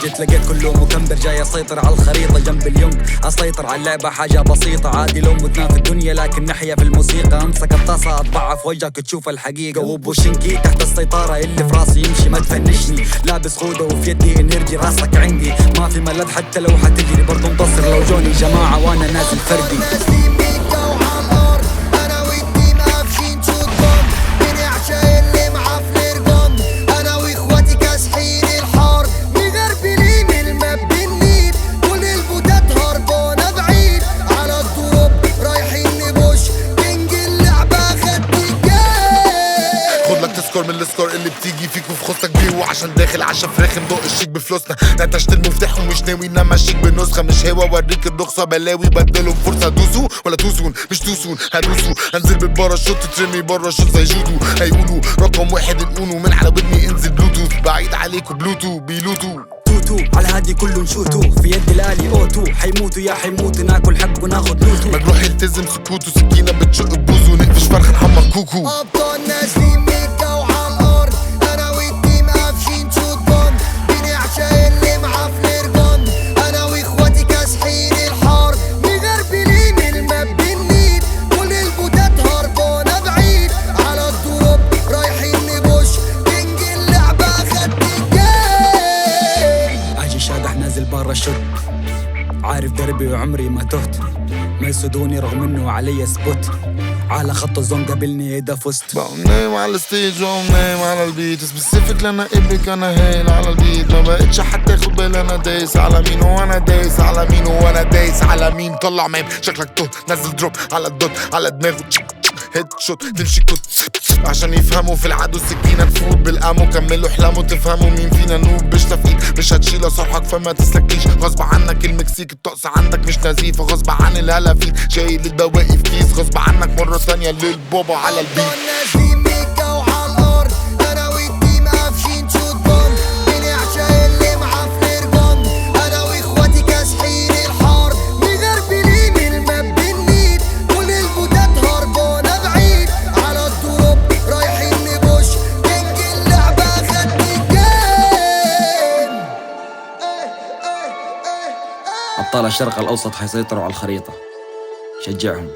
جيت لقيت كله مكمبر جاي أسيطر على الخريطة جنب اليونج أسيطر على اللعبة حاجة بسيطة عادي لو متنا في الدنيا لكن نحيا في الموسيقى. أمسك الطاسة اطبعها في وجهك تشوف الحقيقة. وبوتشينكي تحت السيطرة اللي في راسي يمشي ما تفنشني. لابس خوذة وفي يدي energy راسك عندي. ما في ملل حتى لو حتجري برضو انتصر. لو جوني جماعة وأنا نازل فردي. تذكر من السكور اللي بتيجي فيك وفي خصك بيه وعشان داخل عشا فراخ مدق الشيك بفلوسنا. نتشت المفتاح ومش ناوي إن امشيك بنسخة. مش هوا اوريك الرخصة بلاوي بدلهم فرصة. دوسوا ولا توسون؟ مش توسون هدوسوا. انزل بالباراشوت ترمي بره شوت زي جودو. هيقولوا رقم واحد الأونو من على ودني انزل بلوتوث. بعيد عليكوا بلوتو بيلوتو. توتو على هادي كله نشوتو. في يد الالي أوتو. حيموتوا يا حيموتوا ناكل حق وناخد لوتو. مجروح يلتزم سكوته سكينه بتشق بوزه نقفش فرخ نحمر كوكو. أبطال نازلين ميكا الشد عارف دربي وعمري ما تهت. ما يسودوني رغم إنه علي سبوت. على خط الزون قابلني إذا فزت. بقوم نايم على الستيج وقوم نايم على البيت. سبيسيفيك لنا ابنك أنا هايل على البيت. ما بقتش حتى اخد بالي أنا دايس على مين. وأنا دايس على مين. وأنا دايس على مين. طلع ماب شكلك توه نزل دروب على الدوت. على دماغه. هيد شوت تمشي كوت عشان يفهموا في العدو السكينة تفوت بالأمو. كملوا احلاموا تفهموا مين فينا نوب. مش تفقيد مش هتشيل صرحك فما تسلكيش. غصب عنك المكسيك الطقس عندك مش نزيف. غصب عن الهلا فيك شايل البواقي في كيس. غصب عنك مرة ثانية للبابا على البيت. أبطال الشرق الأوسط حيسيطروا على الخريطة. شجعهم.